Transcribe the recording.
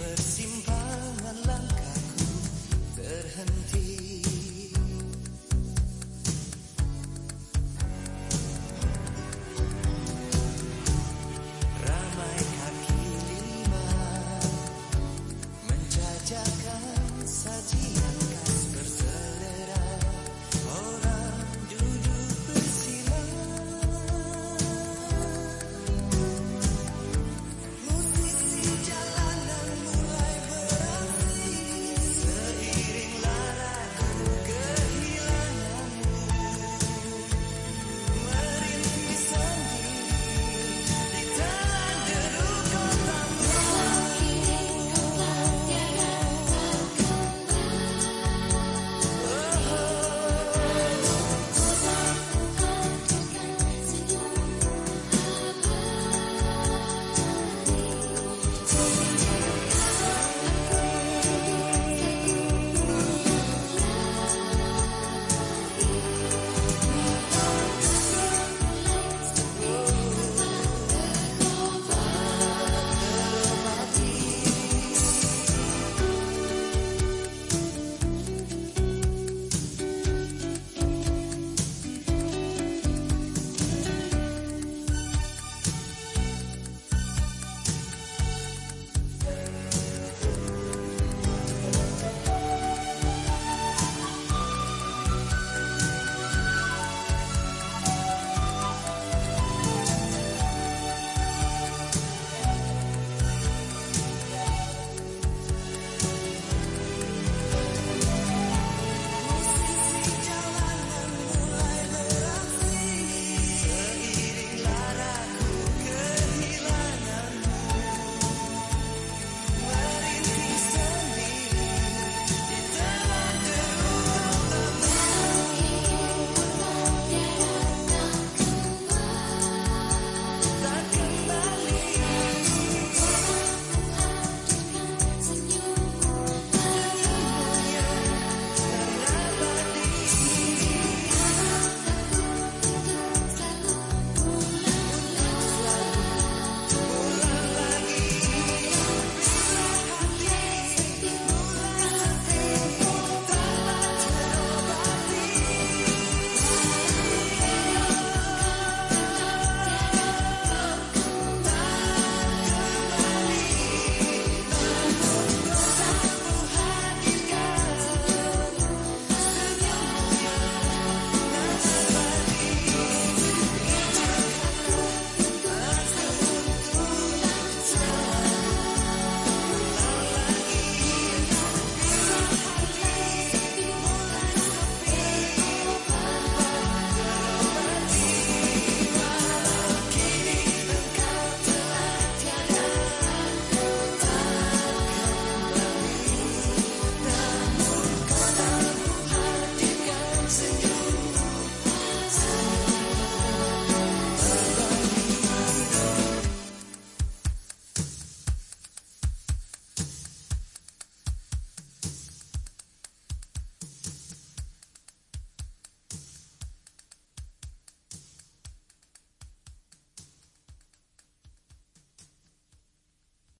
But